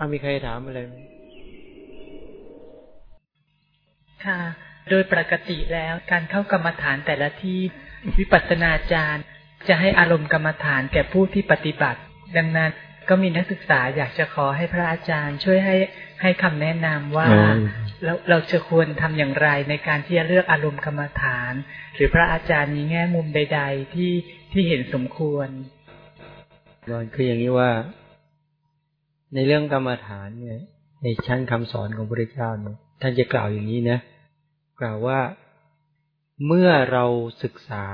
อามีใครถามอะไรไหมค่ะ โดยปกติแล้วการเข้ากรรมฐานแต่ละที่วิปัสสนาจารย์ จะให้อารมณ์กรรมฐานแก่ผู้ที่ปฏิบัติ ดังนั้นก็มีนักศึกษาอยากจะขอให้พระอาจารย์ ช่วยให้ให้คำแนะนำว่าเราเราจะควรทำอย่างไรในการที่จะเลือกอารมณ์กรรมฐาน หรือพระอาจารย์มีแง่มุมใด ๆ ที่ที่เห็นสมควรคืออย่างนี้ว่า ในเรื่องกรรมฐานเนี่ย ในชั้นคำสอนของพระเจ้าเนี่ยท่านจะกล่าวอย่างนี้นะ กล่าวว่าเมื่อเราศึกษา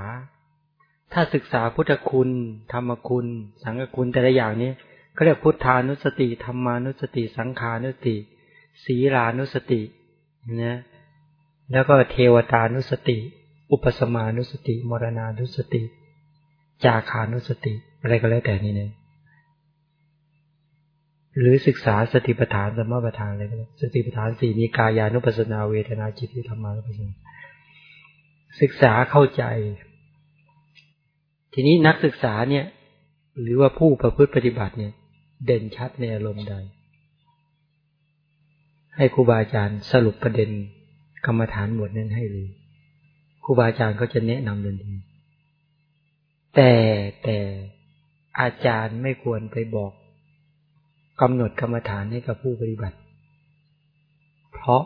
ถ้าศึกษาพุทธคุณ ธรรมคุณ สังฆคุณแต่ละอย่างนี้ก็เรียกพุทธานุสติธรรมานุสติ สังขานุสติ ศีลานุสตินะแล้วก็เทวตานุสติ อุปสมานุสติ มรณานุสติ จาคานุสติ อะไรก็แล้วแต่นี่เนี่ย หรือศึกษาสติปัฏฐานสมปัฏฐานอะไรก็ได้สติปัฏฐานสี่มีกายานุปัสนาเวทนาจิตที่ธรรมานุปัสนาศึกษาเข้าใจ ทีนี้นักศึกษาเนี่ย หรือว่าผู้ประพฤติปฏิบัติเนี่ย เด่นชัดในอารมณ์ใด ให้ครูบาอาจารย์สรุปประเด็นกรรมฐานหมดนั้นให้เลยครูบาอาจารย์ก็จะแนะนำเดินทีแต่แต่อาจารย์ไม่ควรไปบอก กำหนดกรรมฐานให้กับผู้ปฏิบัติ เพราะ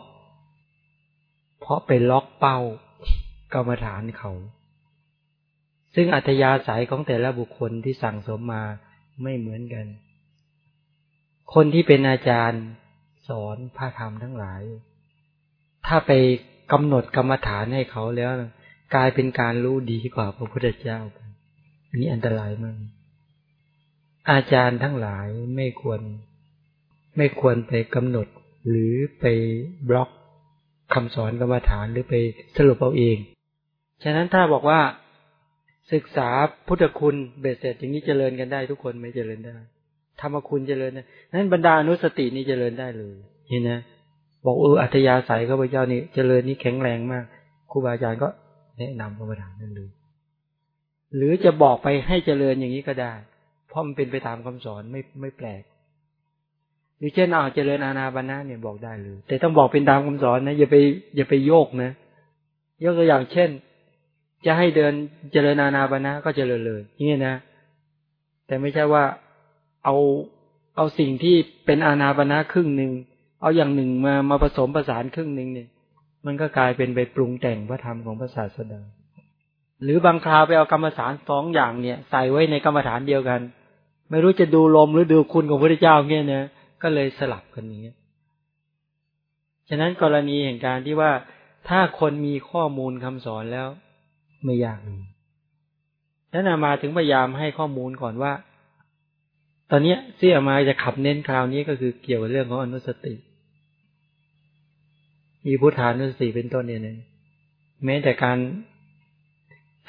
เพราะไปล็อกเป้ากรรมฐานเขา ซึ่งอัธยาศัยของแต่ละบุคคลที่สั่งสมมาไม่เหมือนกัน คนที่เป็นอาจารย์สอนพระธรรมทั้งหลาย ถ้าไปกำหนดกรรมฐานให้เขาแล้ว กลายเป็นการรู้ดีกว่าพระพุทธเจ้านี่อันตรายมาก อาจารย์ทั้งหลายไม่ควร ไม่ควรไปกำหนด หรือไปบล็อกคำสอนกรรมฐานหรือไปสรุปเอาเอง ฉะนั้นถ้าบอกว่าศึกษาพุทธคุณเบสเสร็จอย่างนี้เจริญกันได้ทุกคนไม่เจริญได้ธรรมคุณเจริญนะนั้นบรรดาอนุสตินี่เจริญได้เลยเห็นนะบอกเอออัธยาศัยข้าพเจ้านี่เจริญนี่แข็งแรงมากครูบาอาจารย์ก็แนะนำกรรมฐานนั่นเลยหรือจะบอกไปให้เจริญอย่างนี้ก็ได้ เพราะมันเป็นไปตามคำสอนไม่ไม่แปลกหรือเช่นเอาเจริญอาณาบานะเนี่ยบอกได้เลย แต่ต้องบอกเป็นตามคำสอนนะอย่าไปอย่าไปโยกนะยกตัวอย่างเช่น จะให้เดินเจริญอาณาบานะก็เจริญเลยอย่างนี้นะ แต่ไม่ใช่ว่าเอาเอาสิ่งที่เป็นอาณาปณะครึ่งหนึ่งเอาอย่างหนึ่งมามาผสมประสานครึ่งหนึ่งเนี่ย มันก็กลายเป็นไปปรุงแต่งพระธรรมของพระศาสดาหรือบางคราวไปเอากรรมฐานสองอย่างเนี่ย ใส่ไว้ในกรรมฐานเดียวกัน ไม่รู้จะดูลมหรือดูคุณของพระเจ้าเนี่ยนะก็เลยสลับกันอย่างเงี้ยฉะนั้นกรณีแห่งการที่ว่าถ้าคนมีข้อมูลคำสอนแล้ว ไม่ยากเลยนั้นมาถึงพยายามให้ข้อมูลก่อนว่า ตอนนี้ที่อามาจะขับเน้นคราวนี้ก็คือเกี่ยวกับเรื่องของอนุสติ มีพุทธานุสติเป็นต้นเนี่ยนะแม้แต่การ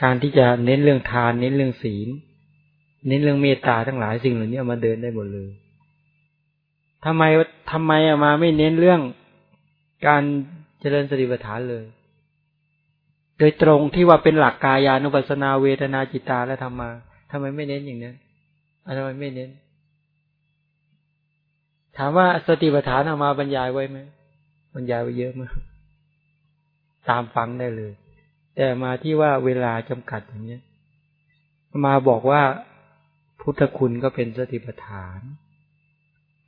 การที่จะเน้นเรื่องทานเน้นเรื่องศีล เน้นเรื่องเมตตาทั้งหลายสิ่งเหล่านี้ามาเดินได้หมดเลยทำไมทำไมอามาไม่เน้นเรื่องการเจริญสติปัฏฐานเลย โดยตรงที่ว่าเป็นหลักกายานุปัสนาเวทนาจิตตาและธรรมาทำไมไม่เน้นอย่างนั้นทำไมไม่เน้น ถามว่าสติปัฏฐานเอามาบรรยายไว้ไหมบรรยายไว้เยอะมากตามฟังได้เลย แต่มาที่ว่าเวลาจำกัดอย่างนี้มาบอกว่า พุทธคุณก็เป็นสติปัฏฐาน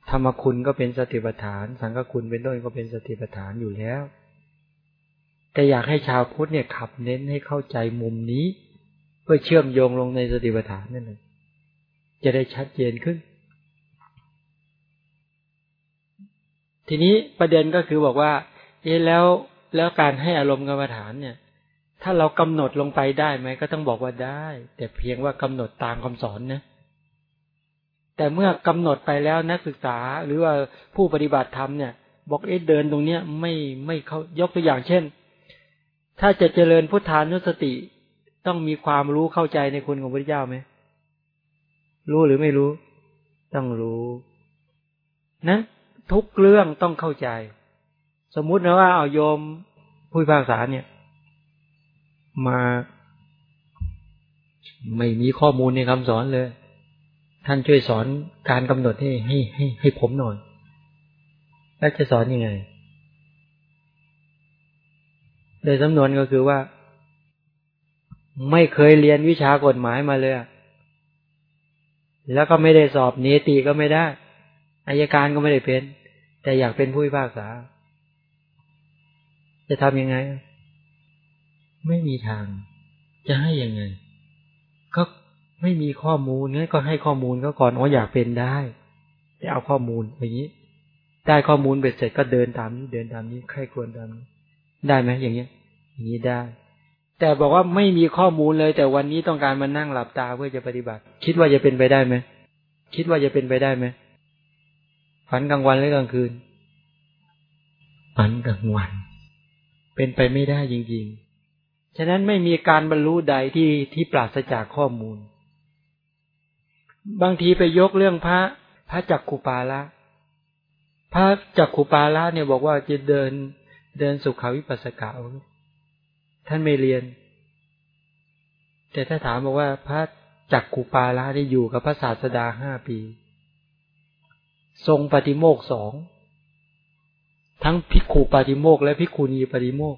ธรรมคุณก็เป็นสติปัฏฐาน สังฆคุณเป็นต้นก็เป็นสติปัฏฐานอยู่แล้ว แต่อยากให้ชาวพุทธเนี่ยขับเน้นให้เข้าใจมุมนี้ เพื่อเชื่อมโยงลงในสติปัฏฐานนั่นเองจะได้ชัดเจนขึ้น ทีนี้ประเด็นก็คือบอกว่า เอ๊แล้วแล้วการให้อารมณ์กรรมฐานเนี่ย ถ้าเรากำหนดลงไปได้ไหมก็ต้องบอกว่าได้ แต่เพียงว่ากำหนดตามคำสอนนะ แต่เมื่อกำหนดไปแล้วนักศึกษาหรือว่าผู้ปฏิบัติธรรมเนี่ย บอกเอ๊เดินตรงเนี้ยไม่ไม่เขายกตัวอย่างเช่น ถ้าจะเจริญพุทธานุสติต้องมีความรู้เข้าใจในคุณของพระเจ้าไหมรู้หรือไม่รู้ ต้องรู้นะทุกเรื่องต้องเข้าใจ สมมุตินะว่าเอาโยมผู้พิพาษาเนี่ย มา ไม่มีข้อมูลในคำสอนเลย ท่านช่วยสอนการกำหนดให้ให้ให้ให้ผมหน่อยแล้วจะสอนยังไง โดยสำนวนก็คือว่า ไม่เคยเรียนวิชากฎหมายมาเลย แล้วก็ไม่ได้สอบเนติก็ไม่ได้อายการก็ไม่ได้เป็น แต่อยากเป็นผู้พิพากษา จะทำยังไง ไม่มีทาง จะให้ยังไง ก็ ไม่มีข้อมูลงั้นก็ให้ข้อมูลก็ก่อนอ๋ออยากเป็นได้จะเอาข้อมูลอย่างนี้ ได้ข้อมูลเบ็ดเสร็จก็เดินตามนี้เดินตามนี้ใครควรตามนี้ได้ไหมอย่างเงี้ย อย่างนี้ได้ แต่บอกว่าไม่มีข้อมูลเลย แต่วันนี้ต้องการมานั่งหลับตาเพื่อจะปฏิบัติ คิดว่าจะเป็นไปได้ไหมคิดว่าจะเป็นไปได้ไหมฝันกลางวันหรือกลางคืนฝันกลางวัน เป็นไปไม่ได้จริง ๆ ฉะนั้นไม่มีการบรรลุใดที่ที่ปราศจากข้อมูล บางทีไปยกเรื่องพระพระจักขุปาละพระจักขุปาละเนี่ยบอกว่าจะเดินเดินสุขาวิปัสสกะท่านไม่เรียน แต่ถ้าถามบอกว่าพระจักขุปาละได้อยู่กับพระศาสดาห้าปี ทรงปฏิโมกสองทั้งพิกขุปฏิโมกและพิกขุณีปฏิโมก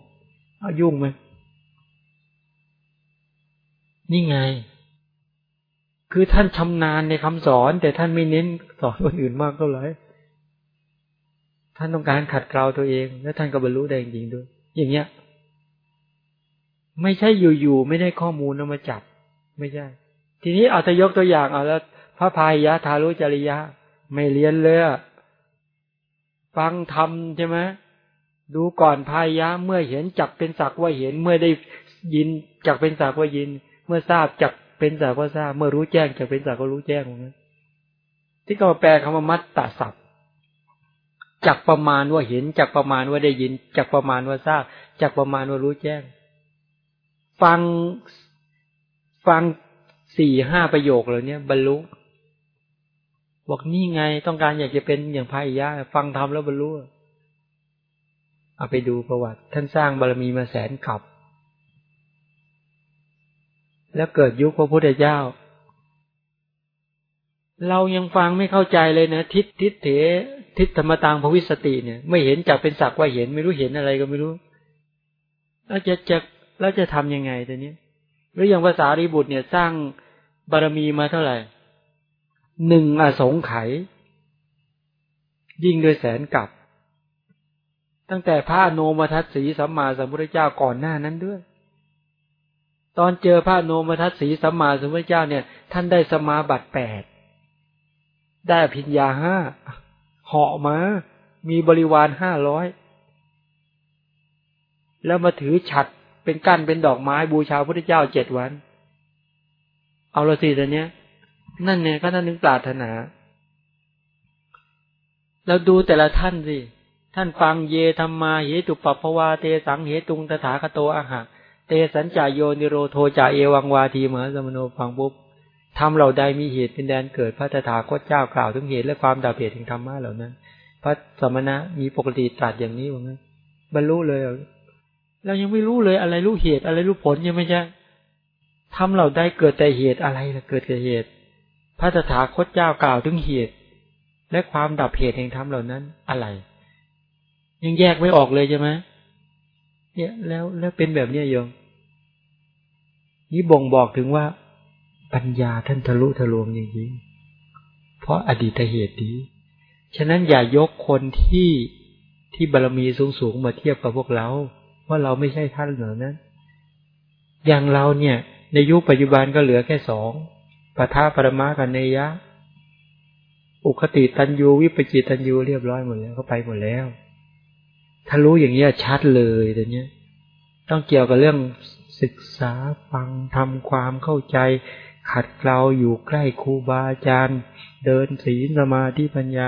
อายุ่งไหมนี่ไง คือท่านชำนาญในคำสอน แต่ท่านไม่เน้นสอนคนอื่นมากเท่าไหร่ท่านต้องการขัดเกลาตัวเอง และท่านก็บรรลุได้จริงด้วย อย่างเงี้ย ไม่ใช่อยู่ๆไม่ได้ข้อมูลแล้วมาจับ ไม่ใช่ ทีนี้เอาทยกตัวอย่างเอาแล้วพระพายยะทารุจริยะ ไม่เรียนเลยฟังธรรมใช่ไหมดูก่อนพายะเมื่อเห็นจักเป็นสักว่าเห็นเมื่อได้ยินจักเป็นสักว่ายิน เมื่อทราบจัก เป็นสักว่าทราบ เมื่อรู้แจ้งจักเป็นสักก็รู้แจ้งนะที่เขาแปลคำว่ามัตตาสัพจักประมาณว่าเห็นจักประมาณว่าได้ยินจักประมาณว่าทราบจักประมาณว่ารู้แจ้ง ฟังฟังสี่ห้าประโยคเหล่านี้บรรลุบอกนี่ไงต้องการอยากจะเป็นอย่างพายยะฟังธรรมแล้วบรรลุเอาไปดูประวัติ ท่านสร้างบารมีมาแสนขับ แล้วเกิดยุคพระพุทธเจ้า เรายังฟังไม่เข้าใจเลยนะทิศทิศเถทิศธรรมตังภวิสติเนี่ย ไม่เห็นจากเป็นสักว่าเห็นไม่รู้เห็นอะไรก็ไม่รู้แล้วจะจะแล้วจะทํำยังไงตอนนี้หรืออย่างภาษาริบุตรเนี่ยสร้างบารมีมาเท่าไหร่หนึ่งอสงไขยยิ่งโดยแสนกับ ตั้งแต่พระโนมทัศสีสัมมาสัมพุทธเจ้าก่อนหน้านั้นด้วย ตอนเจอพระโนมทัศสีสัมมาสัมพุทธเจ้าเนี่ย ท่านได้สมาบัติแปดได้พิญญาห้าเหาะมา มีบริวารห้าร้อยแล้วมาถือฉัดเป็นกั้นเป็นดอกไม้บูชาพระพุทธเจ้าเจ็ดวัน เอาละสิตอนเนี้ย นั่นเนี่ยก็ท่านนึกปรารถนาเราดูแต่ละท่านสิ ท่านฟังเยธรรมาเหตุปปภวาเตสังเหตุงตถาคโตอาหะ เตสัญจายโยนิโรโทจาเอวังวาทีมหาสมโนฟังปุ๊บทำเราใดมีเหตุเป็นแดนเกิดพระตถาคตเจ้ากล่าวถึงเหตุและความดับเหตุแห่งธรรมะเหล่านั้น พระสมณะมีปกติตรัสอย่างนี้ว่างั้นบรรลุเลยเรายังไม่รู้เลยอะไรรู้เหตุอะไรรู้ผลยังไม่ใช่ทำเราได้เกิดแต่เหตุอะไรล่ะเกิดแต่เหตุ พระตถาคตเจ้ากล่าวถึงเหตุ และความดับเหตุแห่งธรรมเหล่านั้นอะไร ยังแยกไม่ออกเลยใช่ไหม เนี่ยแล้วแล้วเป็นแบบเนี้ยโยม นี่บ่งบอกถึงว่า ปัญญาท่านทะลุทะลวงจริงๆเพราะอดีตเหตุดีฉะนั้นอย่ายกคนที่ที่บารรมีสูงๆมาเทียบกับพวกเรา ว่าเราไม่ใช่ท่านเหล่านั้น อย่างเราเนี่ย ในยุคปัจจุบันก็เหลือแค่สองปทาปรมากันเนยะ อุคติตันยูวิปจิตันยูเรียบร้อยหมดแล้วก็ไปหมดแล้ว ถ้ารู้อย่างนี้ชัดเลยตอนนี้ต้องเกี่ยวกับเรื่องศึกษาฟังทำความเข้าใจ ขัดเกลาอยู่ใกล้ครูบาอาจารย์ เดินศีลสมาธิปัญญา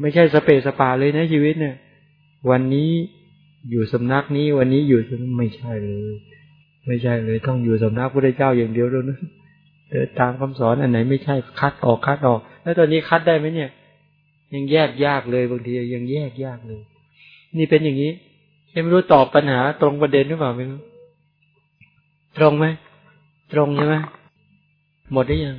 ไม่ใช่สเปสปาเลยนะชีวิตเนี่ย วันนี้อยู่สำนักนี้วันนี้อยู่ไม่ใช่เลย ไม่ใช่เลย ต้องอยู่สำนักพระเจ้าอย่างเดียวแล้วนะเดินตามคำสอนอันไหนไม่ใช่คัดออกคัดออก แล้วตอนนี้คัดได้ไหมเนี่ย ยังแยกยากเลยบางทียังแยกยากเลย นี่เป็นอย่างนี้ยังไม่รู้ตอบปัญหาตรงประเด็นหรือเปล่าไม่รู้ตรงไหมตรงใช่ไหมหมดได้ยัง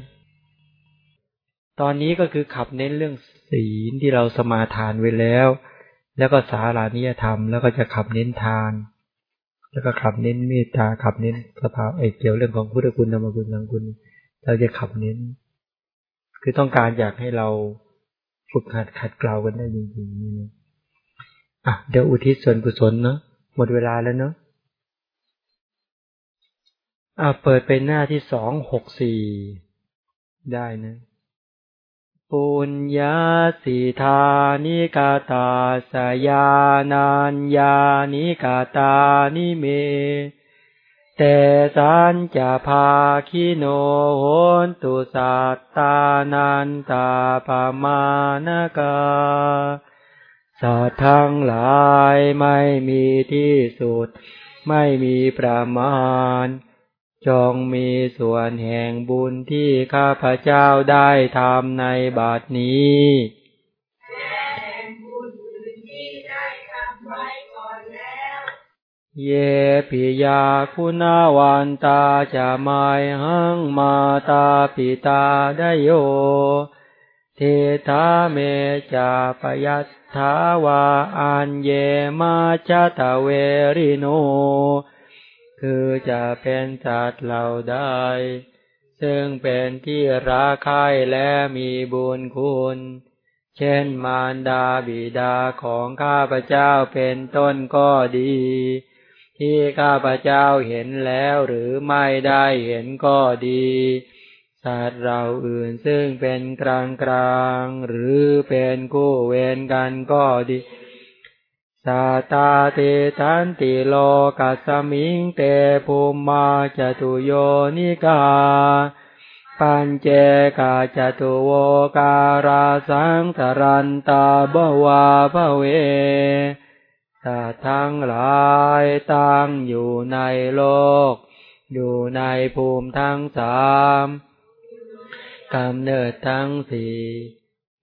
ตอนนี้ก็คือขับเน้นเรื่องศีลที่เราสมาทานไว้แล้ว แล้วก็สารานิยธรรม แล้วก็จะขับเน้นทาน แล้วก็ขับเน้นเมตตาขับเน้นสภาเอเกี่ยวเรื่องของพุทธคุณธรรมคุณสังคุณ เราจะขับเน้น คือต้องการอยากให้เราฝึกหัดขัดเกลากันได้จริงๆนี่นะ อะเดี๋ยวอุทิศส่วนกุศลเนาะหมดเวลาแล้วเนาะอ่าเปิดเป็นหน้าที่สองหกสี่ได้นะปุญญาสิธานิกาตาสยานัญญานิกาตานิเม แต่สันจะพาคิโนโหนตุสัตตานันตาปมานกา สัตว์ทั้งหลายไม่มีที่สุด ไม่มีประมาณ จงมีส่วนแห่งบุญที่ข้าพเจ้าได้ทำในบัดนี้เยปิยาคุณาวันตาจะไม่หังมาตาปิตาได้โย เทธาเมจะปยัตถาวาอันเยมาจตเวริโน คือจะเป็นสัตว์เหล่าใด ซึ่งเป็นที่รักใคร่และมีบุญคุณ เช่นมารดาบิดาของข้าพเจ้าเป็นต้นก็ดี ที่ข้าพเจ้าเห็นแล้วหรือไม่ได้เห็นก็ดี สัตว์เราอื่นซึ่งเป็นกลางกลางหรือเป็นกู้เวรกันก็ดีสาตาเตทันติโลกัสมิงเตภูมาจตุโยนิกา ปัญเจกาจตุโวการาสังตรันตาบวาภเวสัตทั้งหลายตั้งอยู่ในโลก อยู่ในภูมิทั้งสาม กำเนิดทั้งสี่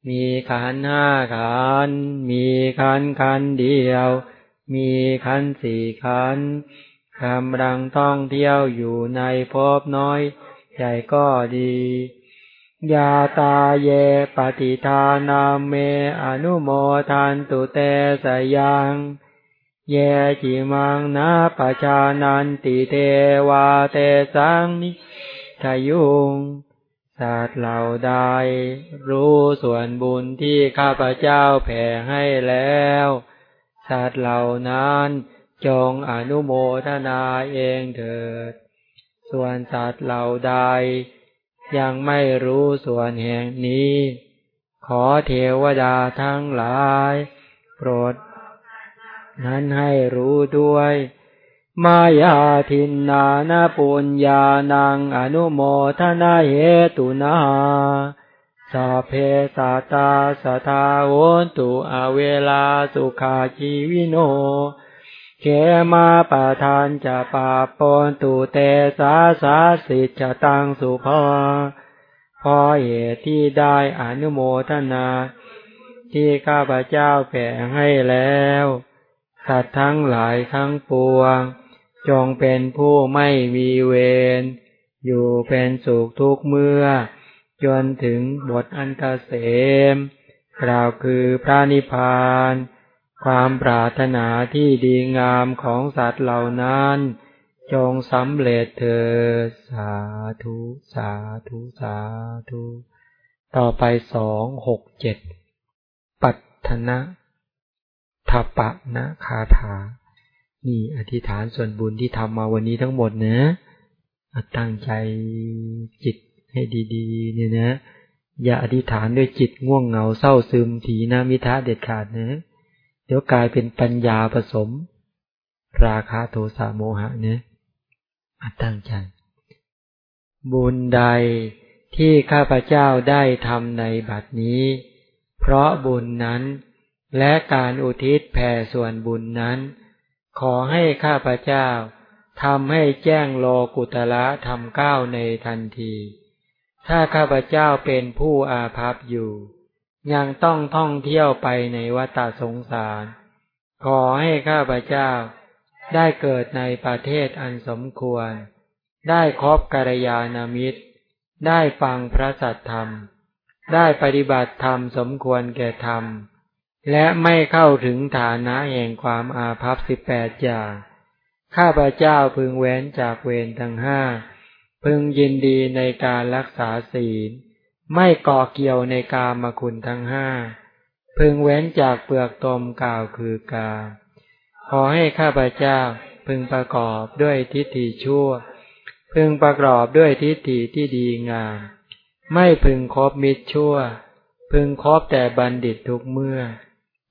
มีขันห้าขัน มีขันขันเดียว มีขันสี่ขันกำลังท่องเที่ยวอยู่ในภพน้อยใหญ่ก็ดียาตาเยปฏิทานาเมอนุโมทันตุเตสยังเยจิมังนาปชานันติเทวาเตสังนิทยุง สัตว์เหล่าใด รู้ส่วนบุญที่ข้าพเจ้าแผ่ให้แล้ว สัตว์เหล่านั้นจงอนุโมทนาเองเถิด ส่วนสัตว์เหล่าใด ยังไม่รู้ส่วนแห่งนี้ ขอเทวดาทั้งหลาย โปรด นั้นให้รู้ด้วย มายาทินนานาปุญญานังอนุโมทนาเหตุนาสัพเพสัตาสทาโวนตุอเวลาสุขาชีวิโนเขมาปะทานจะปาปนตุเตสาสาสิจะตังสุภาพอเหตุที่ได้อนุโมทนา ที่ข้าพเจ้าแผ่ให้แล้ว สัตว์ทั้งหลายทั้งปวง จงเป็นผู้ไม่มีเวร อยู่เป็นสุขทุกเมื่อ จนถึงบทอันเกษม กล่าวคือพระนิพพาน ความปรารถนาที่ดีงามของสัตว์เหล่านั้น จงสำเร็จเถิดสาธุ สาธุ สาธุ ต่อไปสองหกเจ็ดปัตนะทปะนะคาถา นี่อธิษฐานส่วนบุญที่ทำมาวันนี้ทั้งหมดนะตั้งใจจิตให้ดีๆ เนี่ยนะ อย่าอธิษฐานด้วยจิตง่วงเหงาเศร้าซึมถีนามิทะเด็ดขาดนะ เดี๋ยวกลายเป็นปัญญาผสม ราคาโทสะโมหะเนะตั้งใจ บุญใดที่ข้าพเจ้าได้ทำในบัดนี้ เพราะบุญนั้น และการอุทิศแผ่ส่วนบุญนั้น ขอให้ข้าพเจ้าทำให้แจ้งโลกุตละทำก้าวในทันที ถ้าข้าพเจ้าเป็นผู้อาภัพอยู่ ยังต้องท่องเที่ยวไปในวัฏสงสาร ขอให้ข้าพเจ้าได้เกิดในประเทศอันสมควร ได้ครบกัลยาณมิตร ได้ฟังพระสัทธรรม ได้ปฏิบัติธรรมสมควรแก่ธรรม และไม่เข้าถึงฐานะแห่งความอาภัพสิบแปดอย่าง ข้าพเจ้าพึงเว้นจากเวรทั้งห้า พึงยินดีในการรักษาศีล ไม่ก่อเกี่ยวในกามคุณทั้งห้า พึงเว้นจากเปลือกตมกล่าวคือกา ขอให้ข้าพเจ้าพึงประกอบด้วยทิฏฐิชั่ว พึงประกอบด้วยทิฏฐิที่ดีงาม ไม่พึงคบมิตรชั่ว พึงคบแต่บัณฑิตทุกเมื่อ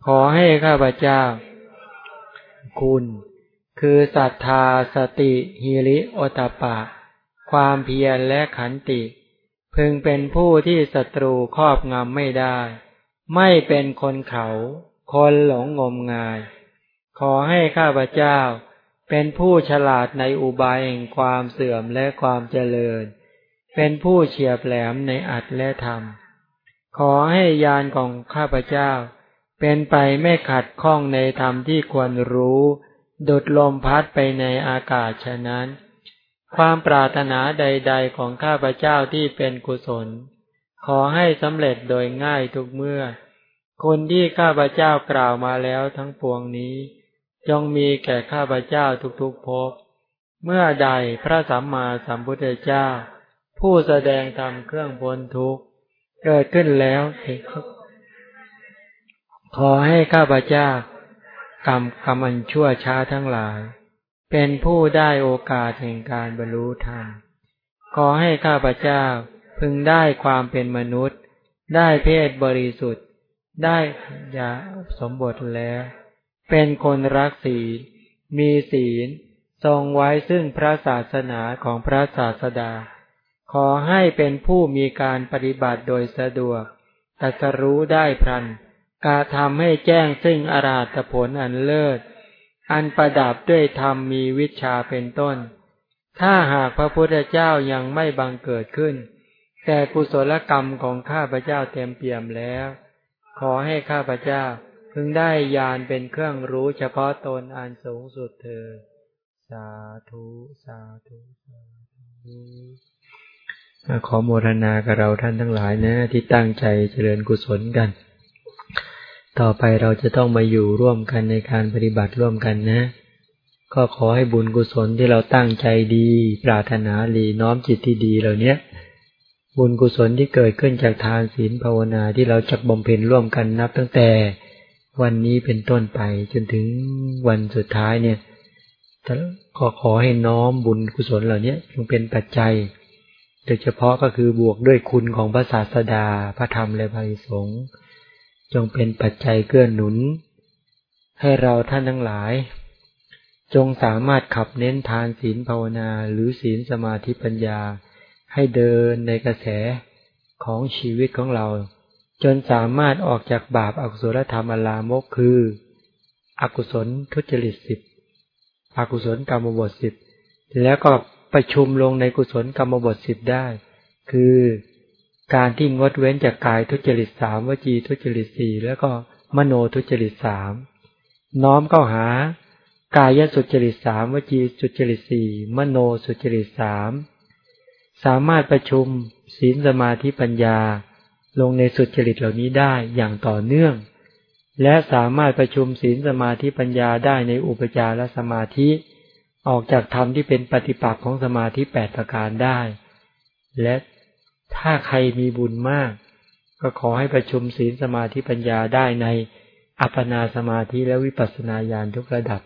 ขอให้ข้าพเจ้า คุณ คือศรัทธาสติฮิริโอตปะ ความเพียรและขันติ พึงเป็นผู้ที่ศัตรูครอบงำไม่ได้ ไม่เป็นคนเขา คนหลงงมงาย ขอให้ข้าพเจ้า เป็นผู้ฉลาดในอุบายแห่งความเสื่อมและความเจริญ เป็นผู้เฉียบแหลมในอัตและธรรม ขอให้ยานของข้าพเจ้า เป็นไปไม่ขัดข้องในธรรมที่ควรรู้ ดุดลมพัดไปในอากาศฉะนั้น ความปรารถนาใด ๆ ของข้าพเจ้าที่เป็นกุศล ขอให้สำเร็จโดยง่ายทุกเมื่อ คนที่ข้าพเจ้ากล่าวมาแล้วทั้งปวงนี้ จงมีแก่ข้าพเจ้าทุกๆภพเมื่อใดพระสัมมาสัมพุทธเจ้า ผู้แสดงธรรมเครื่องพ้นทุกข์ เกิดขึ้นแล้ว ขอให้ข้าพเจ้ากรรมกรรมอันชั่วช้าทั้งหลาย เป็นผู้ได้โอกาสแห่งการบรรลุธรรม ขอให้ข้าพเจ้าพึงได้ความเป็นมนุษย์ ได้เพศบริสุทธิ์ ได้ยาสมบทแล้ว เป็นคนรักศีล มีศีล ทรงไว้ซึ่งพระศาสนาของพระศาสดา ขอให้เป็นผู้มีการปฏิบัติโดยสะดวกตัสรู้ได้พรัน กาทำให้แจ้งซึ่งอาราธผลอันเลิศ อันประดับด้วยธรรมมีวิชาเป็นต้น ถ้าหากพระพุทธเจ้ายังไม่บังเกิดขึ้น แต่กุศลกรรมของข้าพเจ้าเต็มเปี่ยมแล้ว ขอให้ข้าพเจ้าพึงได้ยานเป็นเครื่องรู้เฉพาะตนอันสูงสุดเธอ สาธุ สาธุสาธุขอโมรณากับเราท่านทั้งหลายนะ ที่ตั้งใจเจริญกุศลกัน ต่อไปเราจะต้องมาอยู่ร่วมกันในการปฏิบัติร่วมกันนะ ก็ขอให้บุญกุศลที่เราตั้งใจดี ปรารถนาดีน้อมจิตที่ดีเหล่านี้บุญกุศลที่เกิดขึ้นจากทานศีลภาวนาที่เราจักบำเพ็ญร่วมกันนับตั้งแต่วันนี้เป็นต้นไปจนถึงวันสุดท้ายเนี่ยก็ขอให้น้อมบุญกุศลเหล่านี้จงเป็นปัจจัย โดยเฉพาะก็คือบวกด้วยคุณของพระศาสดา พระธรรมและพระสงฆ์ จงเป็นปัจจัยเกื้อหนุน ให้เราท่านทั้งหลาย จงสามารถขับเน้นทานศีลภาวนาหรือศีลสมาธิปัญญา ให้เดินในกระแสของชีวิตของเรา จนสามารถออกจากบาปอากุศลธรรมอลามกคือ อกุศลทุจริตสิบอกุศลกรรมบทสิบแล้วก็ประชุมลงในกุศลกรรมบทสิบได้ คือ การที่งดเว้นจากกายทุจริตสามวจีทุจริตสี่แล้วก็มโนทุจริตสามน้อมเข้าหากายสุจริตสามวจีสุจริตสี่มโนสุจริตสามสามารถประชุมศีลสมาธิปัญญา ลงในสุจริตเหล่านี้ได้อย่างต่อเนื่อง และสามารถประชุมศีลสมาธิปัญญาได้ในอุปจารสมาธิ ออกจากธรรมที่เป็นปฏิปักษ์ของสมาธิแปดประการได้ และ ถ้าใครมีบุญมาก ก็ขอให้ประชุมศีลสมาธิปัญญาได้ในอัปปนาสมาธิและวิปัสสนาญาณทุกระดับ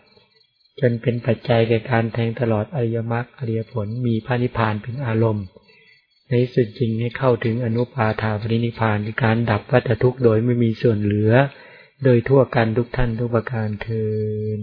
จนเป็นปัจจัยแก่การแทงตลอดอริยมรรคอริยผลมีพระนิพพานเป็นอารมณ์ ในสุดจริงให้เข้าถึงอนุปาทาปรินิพพานในการดับวัฏทุกข์โดยไม่มีส่วนเหลือ โดยทั่วกันทุกท่านทุกประการเทอ